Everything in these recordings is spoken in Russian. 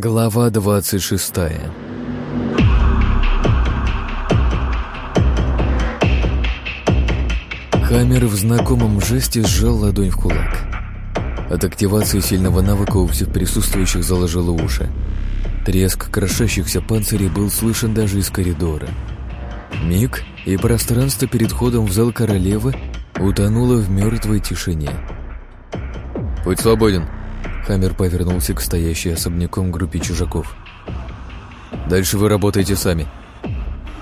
Глава двадцать шестая Хаммер в знакомом жесте сжал ладонь в кулак. От активации сильного навыка у всех присутствующих заложило уши. Треск крошащихся панцирей был слышен даже из коридора. Миг, и пространство перед ходом в зал королевы утонуло в мертвой тишине. «Путь свободен», — Хаммер повернулся к стоящей особняком группе чужаков. «Дальше вы работаете сами».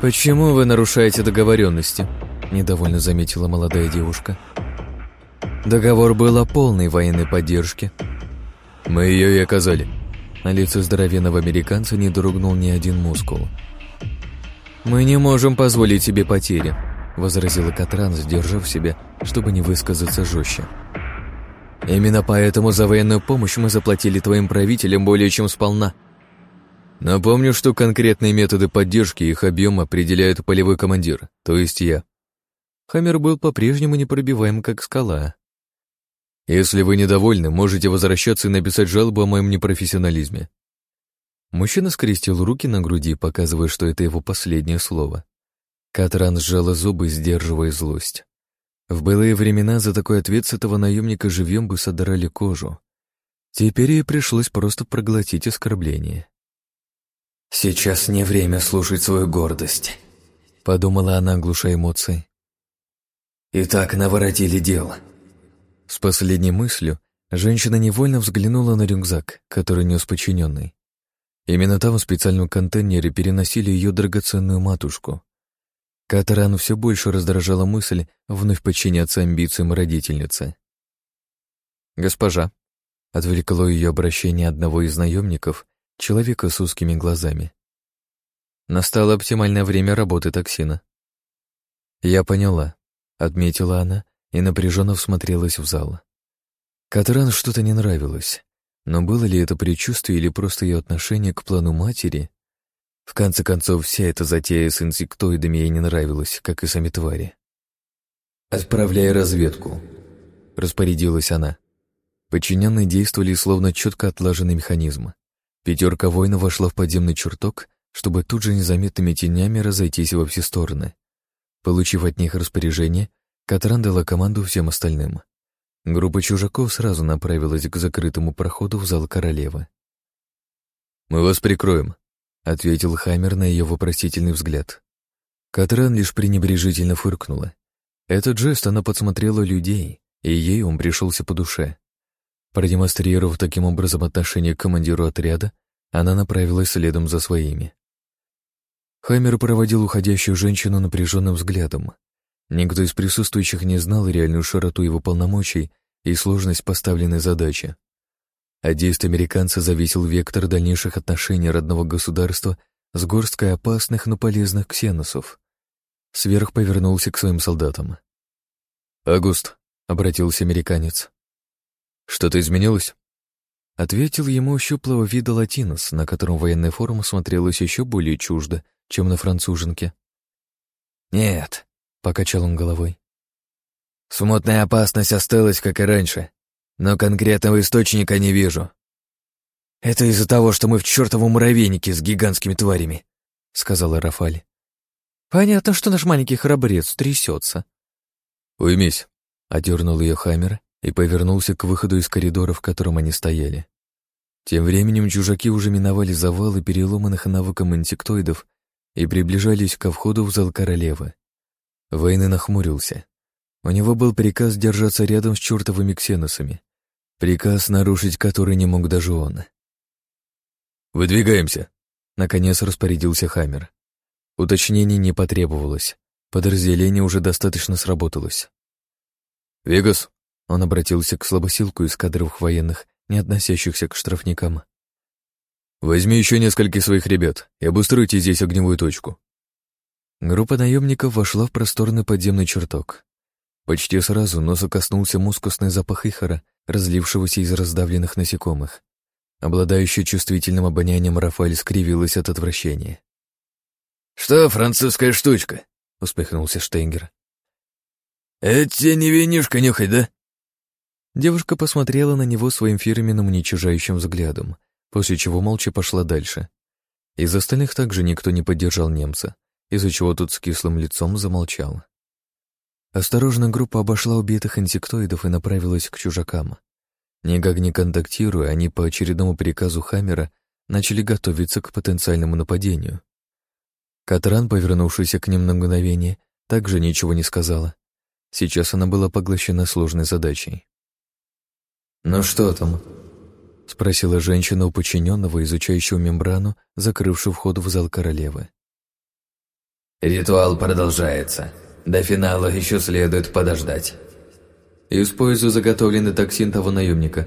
«Почему вы нарушаете договоренности?» — недовольно заметила молодая девушка. «Договор был о полной военной поддержке». «Мы ее и оказали». На лице здоровенного американца не дрогнул ни один мускул. «Мы не можем позволить себе потери», — возразила Катран, сдержав себя, чтобы не высказаться жестче. «Именно поэтому за военную помощь мы заплатили твоим правителям более чем сполна». Напомню, что конкретные методы поддержки и их объем определяет полевой командир, то есть я. Хаммер был по-прежнему непробиваем, как скала. Если вы недовольны, можете возвращаться и написать жалобу о моем непрофессионализме. Мужчина скрестил руки на груди, показывая, что это его последнее слово. Катран сжала зубы, сдерживая злость. В былые времена за такой ответ с этого наемника живьем бы содрали кожу. Теперь ей пришлось просто проглотить оскорбление. «Сейчас не время слушать свою гордость», — подумала она, глуша эмоции. «И так наворотили дело». С последней мыслью женщина невольно взглянула на рюкзак, который нес подчиненный. Именно там в специальном контейнере переносили ее драгоценную матушку. Катаран все больше раздражала мысль вновь подчиняться амбициям родительницы. «Госпожа», — отвлекло ее обращение одного из наемников, человека с узкими глазами. Настало оптимальное время работы токсина. «Я поняла», — отметила она и напряженно всмотрелась в зал. Катран что-то не нравилось. Но было ли это предчувствие или просто ее отношение к плану матери? В конце концов, вся эта затея с инсектоидами ей не нравилась, как и сами твари. «Отправляй разведку», — распорядилась она. Подчиненные действовали словно четко отлаженный механизм. Пятерка воинов вошла в подземный чертог, чтобы тут же незаметными тенями разойтись во все стороны. Получив от них распоряжение, Катран дала команду всем остальным. Группа чужаков сразу направилась к закрытому проходу в зал королевы. «Мы вас прикроем», — ответил Хаммер на ее вопросительный взгляд. Катран лишь пренебрежительно фыркнула. Этот жест она подсмотрела людей, и ей он пришелся по душе. Продемонстрировав таким образом отношение к командиру отряда, она направилась следом за своими. Хаммер проводил уходящую женщину напряженным взглядом. Никто из присутствующих не знал реальную широту его полномочий и сложность поставленной задачи. От действий американца зависел вектор дальнейших отношений родного государства с горсткой опасных, но полезных ксеносов. Сверх повернулся к своим солдатам. «Агуст», — обратился американец. «Что-то изменилось?» Ответил ему щуплого вида латинос, на котором военная форма смотрелась еще более чуждо, чем на француженке. «Нет», Покачал он головой. Смутная опасность осталась, как и раньше, но конкретного источника не вижу. Это из-за того, что мы в чертовом муравейнике с гигантскими тварями, сказала Рафаль. Понятно, что наш маленький храбрец трясется. Уймись, одернул ее Хаммер и повернулся к выходу из коридора, в котором они стояли. Тем временем чужаки уже миновали завалы переломанных навыком инсектоидов и приближались ко входу в зал королевы. Вейны нахмурился. У него был приказ держаться рядом с чертовыми ксеносами. Приказ, нарушить который не мог даже он. «Выдвигаемся», — наконец распорядился Хаммер. Уточнений не потребовалось. Подразделение уже достаточно сработалось. «Вегас», — он обратился к слабосилку из кадровых военных, не относящихся к штрафникам. «Возьми еще нескольких своих ребят и обустройте здесь огневую точку. Группа наемников вошла в просторный подземный чертог. Почти сразу носа коснулся мускусный запах ихора, разлившегося из раздавленных насекомых. Обладающая чувствительным обонянием Рафаэль скривилась от отвращения. «Что, французская штучка?» — успехнулся Штейнгер. «Это не винишка нюхать, да?» Девушка посмотрела на него своим фирменным уничижающим взглядом, после чего молча пошла дальше. Из остальных также никто не поддержал немца, из-за чего тут с кислым лицом замолчал. Осторожно группа обошла убитых инсектоидов и направилась к чужакам. Никак не контактируя, они по очередному приказу Хаммера начали готовиться к потенциальному нападению. Катран, повернувшийся к ним на мгновение, также ничего не сказала. Сейчас она была поглощена сложной задачей. «Ну что там?» — спросила женщина у подчиненного, изучающего мембрану, закрывшую вход в зал королевы. «Ритуал продолжается. До финала еще следует подождать. Использую заготовленный токсин того наемника.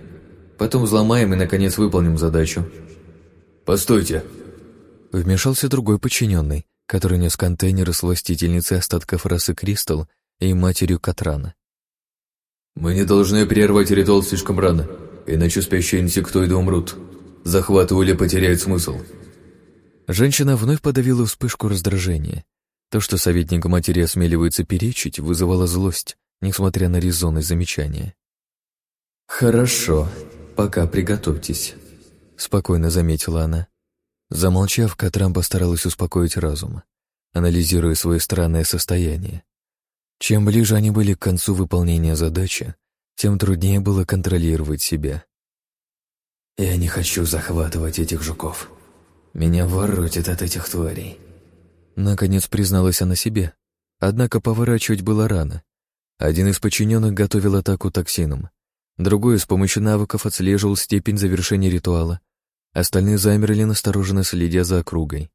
Потом взломаем и, наконец, выполним задачу». «Постойте!» Вмешался другой подчиненный, который нес контейнеры с властительницей остатков расы Кристалл и матерью Катрана. «Мы не должны прервать ритуал слишком рано иначе спящие инсектоиды умрут. Захват Ули потеряет смысл. Женщина вновь подавила вспышку раздражения. То, что советник матери осмеливается перечить, вызывало злость, несмотря на резонность замечания. «Хорошо, пока приготовьтесь», — спокойно заметила она. Замолчав, Катрам постаралась успокоить разум, анализируя свое странное состояние. Чем ближе они были к концу выполнения задачи, тем труднее было контролировать себя. «Я не хочу захватывать этих жуков. Меня воротит от этих тварей». Наконец призналась она себе. Однако поворачивать было рано. Один из подчиненных готовил атаку токсином. Другой с помощью навыков отслеживал степень завершения ритуала. Остальные замерли настороженно следя за округой.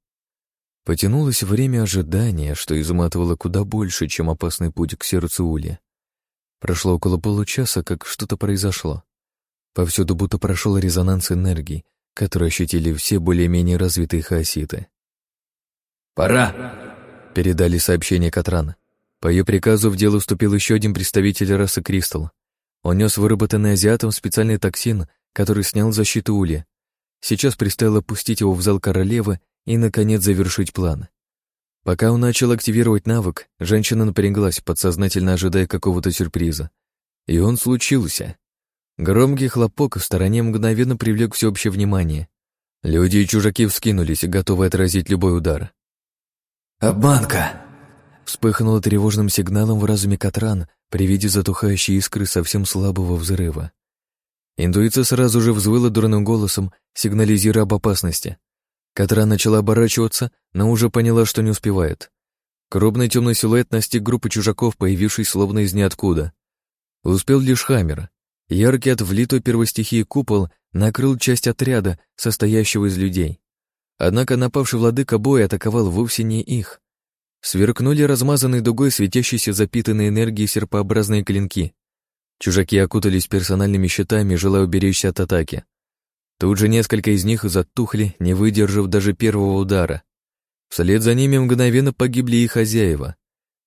Потянулось время ожидания, что изматывало куда больше, чем опасный путь к сердцу Улья. Прошло около получаса, как что-то произошло. Повсюду будто прошел резонанс энергии, который ощутили все более-менее развитые хаоситы. «Пора!» — передали сообщение Катрана. По ее приказу в дело вступил еще один представитель расы Кристалл. Он нес выработанный азиатом специальный токсин, который снял защиту Ули. Сейчас предстояло пустить его в зал королевы и, наконец, завершить план. Пока он начал активировать навык, женщина напряглась, подсознательно ожидая какого-то сюрприза. И он случился. Громкий хлопок в стороне мгновенно привлек всеобщее внимание. Люди и чужаки вскинулись, готовые отразить любой удар. «Обманка!» Вспыхнуло тревожным сигналом в разуме Катран при виде затухающей искры совсем слабого взрыва. Интуиция сразу же взвыла дурным голосом, сигнализируя об опасности. Катра начала оборачиваться, но уже поняла, что не успевает. Крупный темный силуэт настиг группы чужаков, появившись словно из ниоткуда. Успел лишь Хаммер. Яркий от влитой первостихии купол накрыл часть отряда, состоящего из людей. Однако напавший владыка боя атаковал вовсе не их. Сверкнули размазанной дугой светящиеся запитанной энергией серпообразные клинки. Чужаки окутались персональными щитами, желая уберечься от атаки. Тут же несколько из них затухли, не выдержав даже первого удара. Вслед за ними мгновенно погибли и хозяева.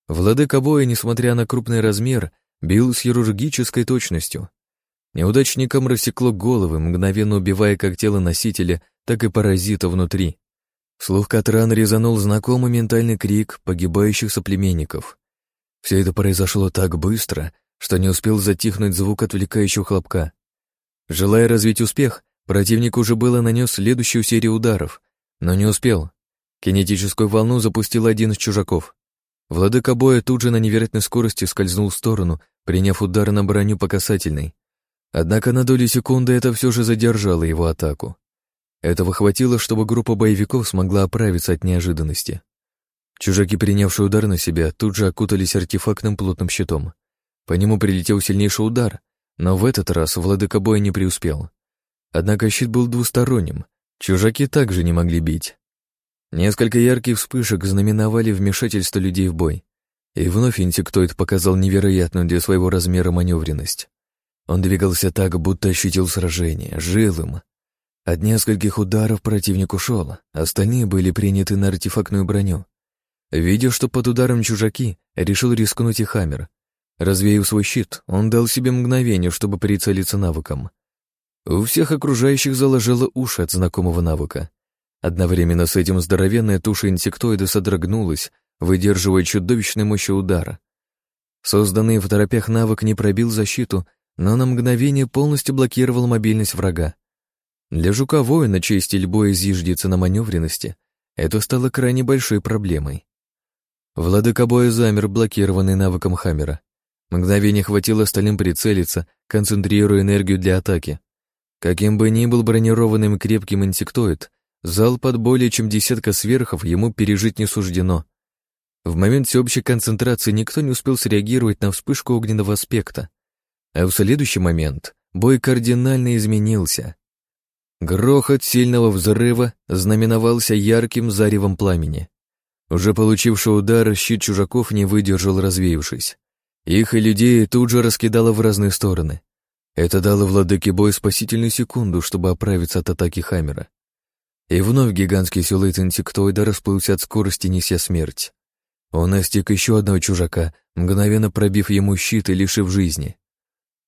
Владыка боя, несмотря на крупный размер, бил с хирургической точностью. Неудачникам рассекло головы, мгновенно убивая как тело носителя, так и паразита внутри. Слух Катран резанул знакомый ментальный крик погибающих соплеменников. Все это произошло так быстро, что не успел затихнуть звук отвлекающего хлопка. Желая развить успех, Противник уже было нанес следующую серию ударов, но не успел. Кинетическую волну запустил один из чужаков. Владыка боя тут же на невероятной скорости скользнул в сторону, приняв удар на броню по касательной. Однако на долю секунды это все же задержало его атаку. Этого хватило, чтобы группа боевиков смогла оправиться от неожиданности. Чужаки, принявшие удар на себя, тут же окутались артефактным плотным щитом. По нему прилетел сильнейший удар, но в этот раз владыка боя не преуспел. Однако щит был двусторонним, чужаки также не могли бить. Несколько ярких вспышек знаменовали вмешательство людей в бой, и вновь инсектоид показал невероятную для своего размера маневренность. Он двигался так, будто ощутил сражение, жил им. От нескольких ударов противник ушел, остальные были приняты на артефактную броню. Видя, что под ударом чужаки, решил рискнуть и Хаммер. Развеяв свой щит, он дал себе мгновение, чтобы прицелиться навыком. У всех окружающих заложило уши от знакомого навыка. Одновременно с этим здоровенная туша инсектоида содрогнулась, выдерживая чудовищной мощи удара. Созданный в торопях навык не пробил защиту, но на мгновение полностью блокировал мобильность врага. Для жука-воина, чей стиль боя зиждется на маневренности, это стало крайне большой проблемой. Владыка боя замер, блокированный навыком Хаммера. Мгновение хватило остальным прицелиться, концентрируя энергию для атаки. Каким бы ни был бронированным и крепким инсектоид, зал под более чем десятка сверхов ему пережить не суждено. В момент всеобщей концентрации никто не успел среагировать на вспышку огненного аспекта. А в следующий момент бой кардинально изменился. Грохот сильного взрыва знаменовался ярким заревом пламени. Уже получивший удар, щит чужаков не выдержал, развеявшись. Их и людей тут же раскидало в разные стороны. Это дало владыке бой спасительную секунду, чтобы оправиться от атаки Хаммера. И вновь гигантский силуэт инсектоида расплылся от скорости, неся смерть. Он настиг еще одного чужака, мгновенно пробив ему щит и лишив жизни.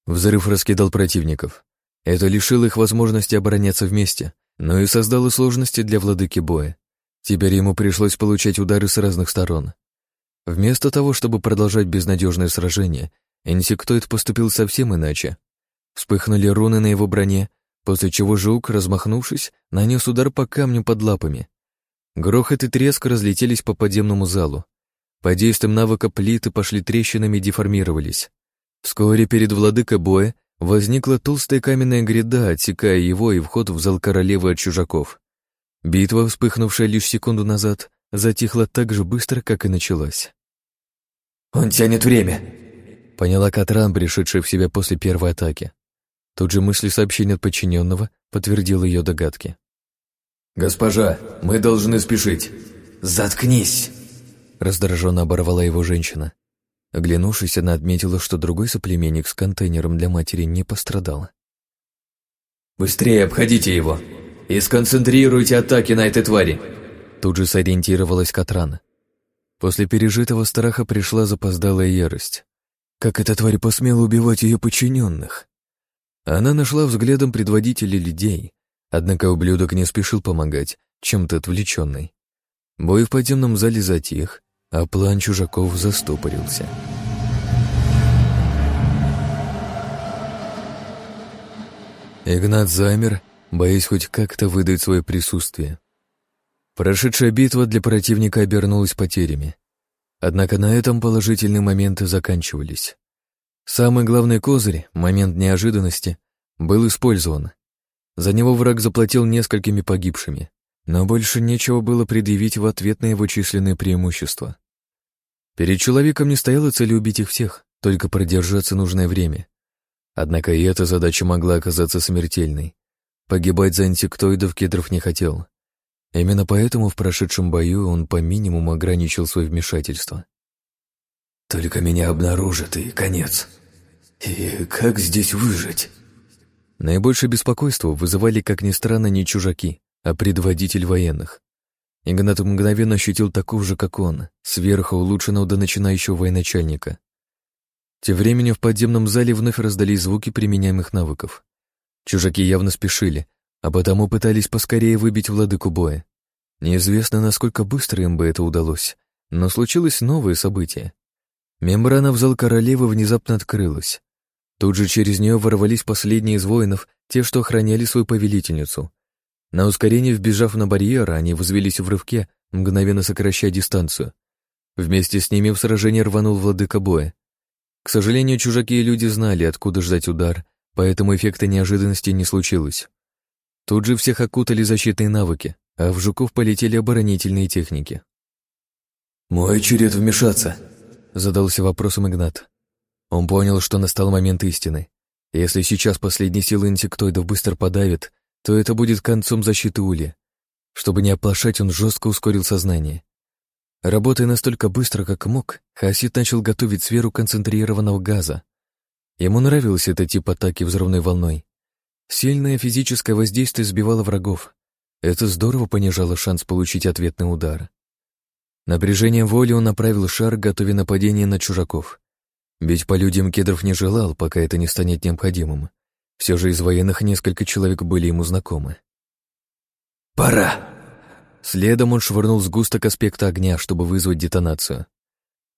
Взрыв раскидал противников. Это лишило их возможности обороняться вместе, но и создало сложности для владыки боя. Теперь ему пришлось получать удары с разных сторон. Вместо того, чтобы продолжать безнадежное сражение, инсектоид поступил совсем иначе. Вспыхнули руны на его броне, после чего жук, размахнувшись, нанес удар по камню под лапами. Грохот и треск разлетелись по подземному залу. По действиям навыка плиты пошли трещинами и деформировались. Вскоре перед владыкой боя возникла толстая каменная гряда, отсекая его и вход в зал королевы от чужаков. Битва, вспыхнувшая лишь секунду назад, затихла так же быстро, как и началась. «Он тянет время», — поняла Катран, пришедшая в себя после первой атаки. Тут же мысли сообщения от подчиненного подтвердил ее догадки. «Госпожа, мы должны спешить. Заткнись!» Раздраженно оборвала его женщина. Оглянувшись, она отметила, что другой соплеменник с контейнером для матери не пострадал. «Быстрее обходите его и сконцентрируйте атаки на этой твари!» Тут же сориентировалась Катрана. После пережитого страха пришла запоздалая ярость. Как эта тварь посмела убивать ее подчиненных? Она нашла взглядом предводителя людей, однако ублюдок не спешил помогать, чем-то отвлеченный. Бой в подземном зале затих, а план чужаков застопорился. Игнат замер, боясь хоть как-то выдать свое присутствие. Прошедшая битва для противника обернулась потерями. Однако на этом положительные моменты заканчивались. Самый главный козырь, момент неожиданности, был использован. За него враг заплатил несколькими погибшими, но больше нечего было предъявить в ответ на его численные преимущества. Перед человеком не стояла цель убить их всех, только продержаться нужное время. Однако и эта задача могла оказаться смертельной. Погибать за инсектоидов Кедров не хотел. Именно поэтому в прошедшем бою он по минимуму ограничил свое вмешательство. «Только меня обнаружат, и конец», и как здесь выжить? Наибольшее беспокойство вызывали, как ни странно, не чужаки, а предводитель военных. Игнат мгновенно ощутил такого же, как он, сверху улучшенного до начинающего военачальника. Тем временем в подземном зале вновь раздались звуки применяемых навыков. Чужаки явно спешили, а потому пытались поскорее выбить владыку боя. Неизвестно, насколько быстро им бы это удалось, но случилось новое событие. Мембрана в зал королевы внезапно открылась. Тут же через нее ворвались последние из воинов, те, что охраняли свою повелительницу. На ускорение вбежав на барьер, они возвелись в рывке, мгновенно сокращая дистанцию. Вместе с ними в сражение рванул владыка боя. К сожалению, чужаки и люди знали, откуда ждать удар, поэтому эффекта неожиданности не случилось. Тут же всех окутали защитные навыки, а в жуков полетели оборонительные техники. «Мой черед вмешаться», — задался вопросом Игнат. Он понял, что настал момент истины. Если сейчас последние силы инсектоидов быстро подавят, то это будет концом защиты Ули. Чтобы не оплошать, он жестко ускорил сознание. Работая настолько быстро, как мог, Хасид начал готовить сферу концентрированного газа. Ему нравился этот тип атаки взрывной волной. Сильное физическое воздействие сбивало врагов. Это здорово понижало шанс получить ответный удар. Напряжением воли он направил шар, готовя нападение на чужаков. Бить по людям Кедров не желал, пока это не станет необходимым. Все же из военных несколько человек были ему знакомы. «Пора!» Следом он швырнул сгусток аспекта огня, чтобы вызвать детонацию.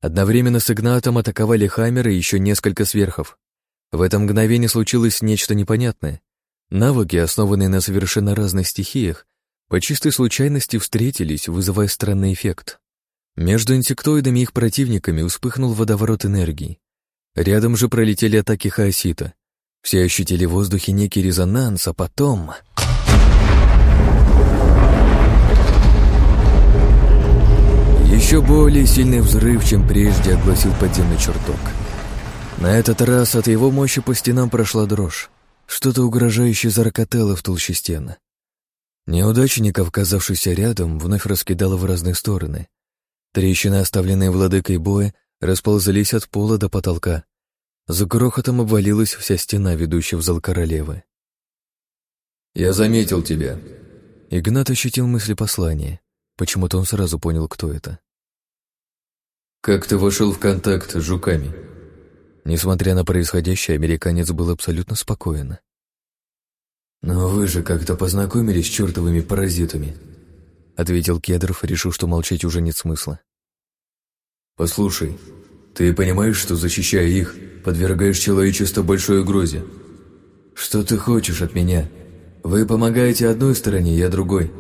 Одновременно с Игнатом атаковали Хаммер и еще несколько сверхов. В это мгновение случилось нечто непонятное. Навыки, основанные на совершенно разных стихиях, по чистой случайности встретились, вызывая странный эффект. Между инсектоидами и их противниками вспыхнул водоворот энергии. Рядом же пролетели атаки хаосита. Все ощутили в воздухе некий резонанс, а потом... Еще более сильный взрыв, чем прежде, огласил подземный чертог. На этот раз от его мощи по стенам прошла дрожь. Что-то угрожающее зарокотало в толще стены. Неудачников, оказавшихся рядом, вновь раскидало в разные стороны. Трещины, оставленные владыкой боя, расползались от пола до потолка. За грохотом обвалилась вся стена, ведущая в зал королевы. «Я заметил тебя». Игнат ощутил мысли послания. Почему-то он сразу понял, кто это. «Как ты вошел в контакт с жуками?» Несмотря на происходящее, американец был абсолютно спокоен. «Но вы же как-то познакомились с чертовыми паразитами», ответил Кедров, решив, что молчать уже нет смысла. «Послушай, ты понимаешь, что, защищая их, подвергаешь человечество большой угрозе? Что ты хочешь от меня? Вы помогаете одной стороне, я другой.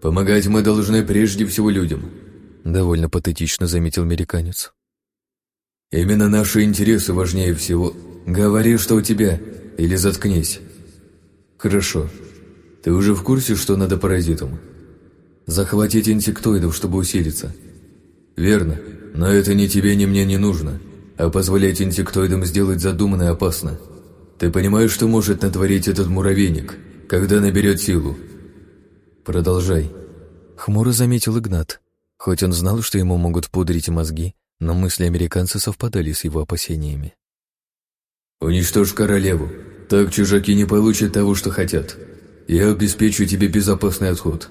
Помогать мы должны прежде всего людям», довольно патетично заметил американец. «Именно наши интересы важнее всего. Говори, что у тебя, или заткнись». «Хорошо. Ты уже в курсе, что надо паразитам?» «Захватить инсектоидов, чтобы усилиться». «Верно. Но это ни тебе, ни мне не нужно. А позволять инсектоидам сделать задуманное опасно. Ты понимаешь, что может натворить этот муравейник, когда наберет силу?» «Продолжай». Хмуро заметил Игнат. Хоть он знал, что ему могут пудрить мозги, но мысли американца совпадали с его опасениями. «Уничтожь королеву. Так чужаки не получат того, что хотят. Я обеспечу тебе безопасный отход».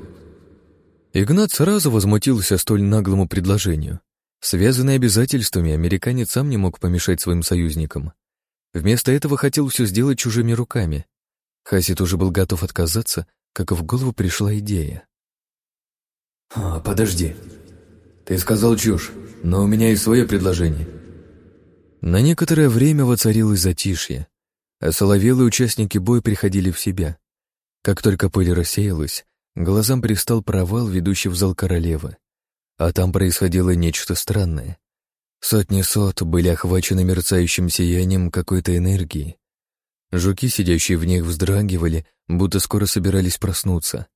Игнат сразу возмутился столь наглому предложению. Связанный обязательствами, американец сам не мог помешать своим союзникам. Вместо этого хотел все сделать чужими руками. Хасит уже был готов отказаться, как в голову пришла идея. «А, «Подожди. Ты сказал чушь, но у меня есть свое предложение». На некоторое время воцарилось затишье. Осоловелые участники боя приходили в себя. Как только пыль рассеялась, глазам пристал провал, ведущий в зал королевы. А там происходило нечто странное. Сотни сот были охвачены мерцающим сиянием какой-то энергии. Жуки, сидящие в них, вздрагивали, будто скоро собирались проснуться.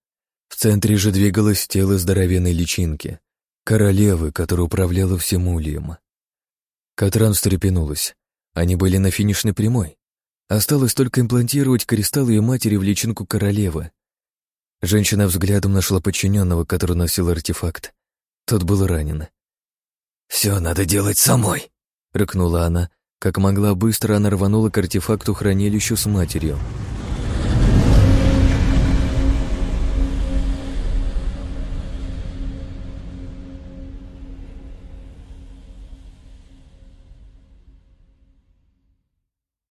В центре же двигалось тело здоровенной личинки, королевы, которая управляла всем ульем. Катран встрепенулась. Они были на финишной прямой. Осталось только имплантировать кристалл ее матери в личинку королевы. Женщина взглядом нашла подчиненного, который носил артефакт. Тот был ранен. «Все надо делать самой», — рыкнула она. Как могла быстро она рванула к артефакту хранилищу с матерью —